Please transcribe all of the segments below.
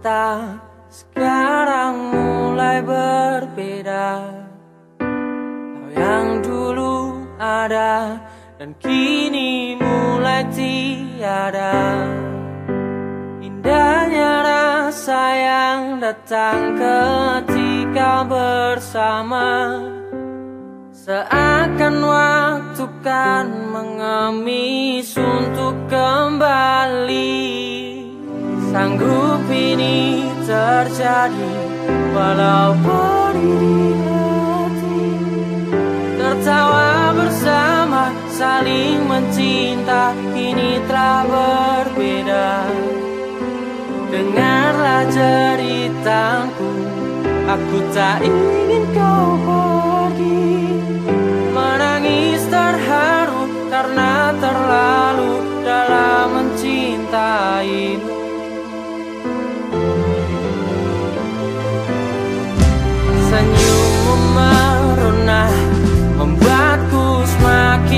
cinta sekarang mulai berbeda. Kau yang dulu ada dan kini mulai tiada. Indahnya rasa yang datang ketika bersama. Seakan waktu kan mengemis untuk kembali. Sanggup ini terjadi walau berdiri hati. Tertawa bersama saling mencinta kini telah berbeda. Dengarlah ceritaku Aku tak ingin kau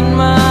in my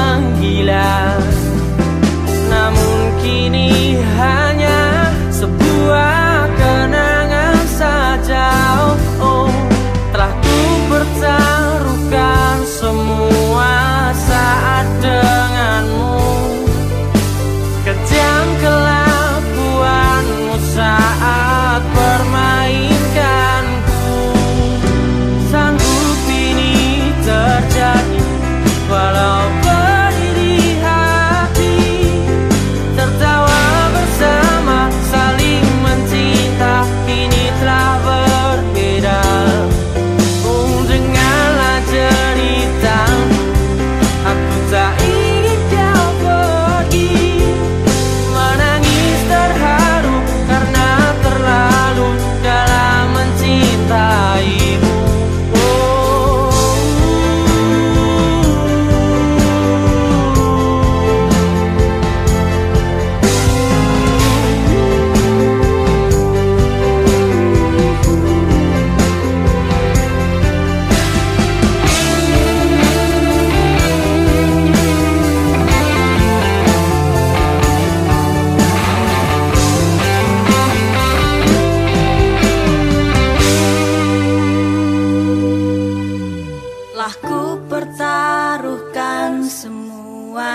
Telah ku pertaruhkan semua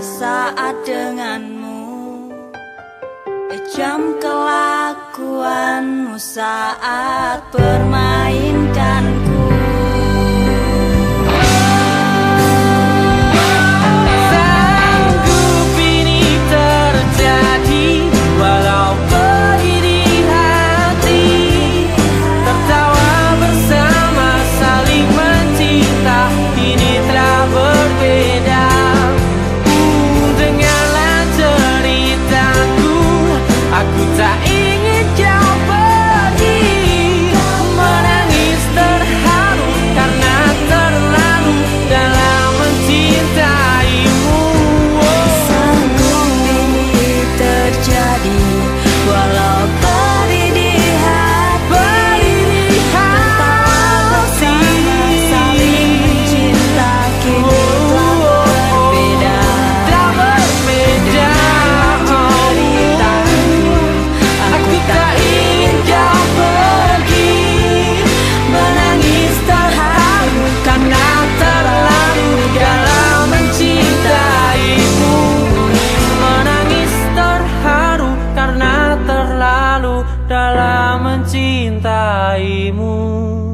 saat denganmu. Ejam kelakuanmu saat permainkanku mencintaimu